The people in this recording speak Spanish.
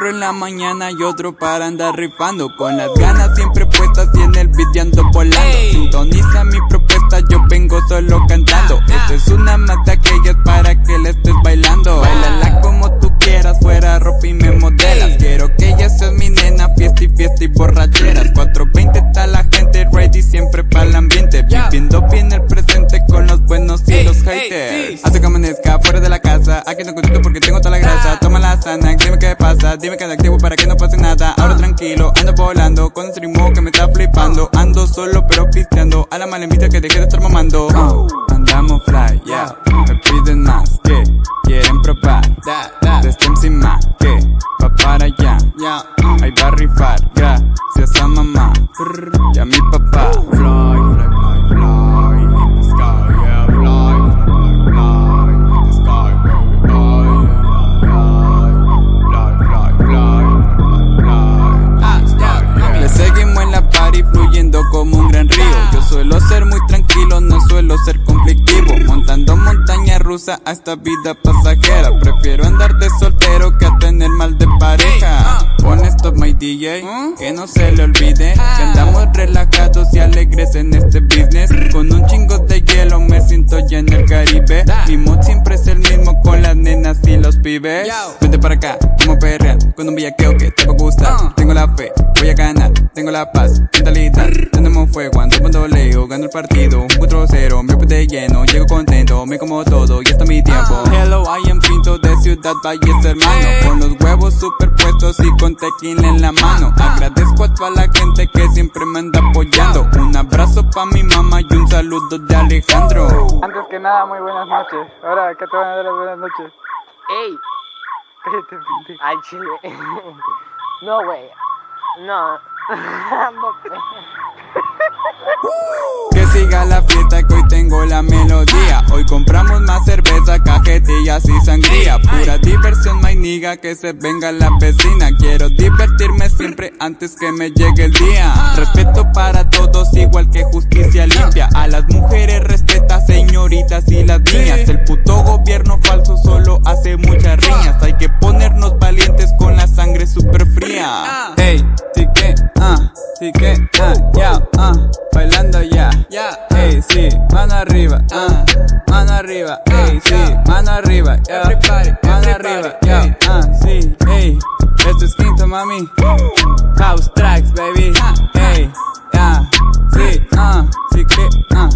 la mañana y otro para andar rifando. Con las ganas siempre puestas y en el beat ando volando. Sintoniza mi propuesta, yo vengo solo cantando. Esto es una mata que es para que le estés bailando. Bailala como tú quieras, fuera ropa y me modelas. Quiero que ella sea mi nena, fiesta y fiesta y borracheras. 420 está la gente ready siempre para el ambiente. Viviendo bien el presente con los buenos y los haters. Hace que amanezca fuera de la casa, aquí no contento porque tengo dime qué pasa, dime que activo para que no pase nada. Ahora tranquilo, ando volando con un ritmo que me está flipando. Ando solo pero pisteando, a la mala que deje de estar mamando. andamos fly, yeah, me piden más, que quieren probar. De este encima, que va para allá, ahí va a rifar, gracias a mamá y rusa a esta vida pasajera. Prefiero andar de soltero que a tener mal de pareja. Pon stop my DJ, que no se le olvide Que andamos relajados y alegres en este business. Con un chingo de hielo me siento ya en el Caribe. Mi mood siempre es el mismo con las nenas y los pibes. Vente para acá, como perrear, con un villaqueo que te va a gustar. Tengo la fe, tengo la paz, mentalidad Tenemos fuego, ando cuando leo, gano el partido Un 4-0, me de lleno, llego contento, me como todo y está mi tiempo Hello, I am Pinto de Ciudad Valles, hermano Con los huevos superpuestos y con tequila en la mano. Agradezco a toda la gente que siempre me anda apoyando. Un abrazo pa' mi mamá y un saludo de Alejandro. Antes que nada, muy buenas noches. Ahora, ¿qué te van a dar las buenas noches? ¡Ey! Cállate. Al chile. no, güey. No. Que siga la fiesta que hoy tengo la melodía. Hoy compramos más cerveza, cajetillas y sangría. Pura diversión, my niga, que se venga la vecina. Quiero divertirme siempre antes que me llegue el día. Respeto para todos, igual que justicia limpia. A las mujeres respeta, señoritas y las niñas. El puto gobierno falso solo hace muchas riñas. Hay que ponernos valientes con la sangre super fría. Hey, sí que, ah, que, ah, ya, ah, bailando ya, ya, ey, sí, mano arriba, ah, mano arriba, ey, sí, mano arriba, ya, mano arriba, ya, ah, sí, ey, esto es quinto, mami, house tracks, baby, ey, ya, sí, ah, sí que, ah.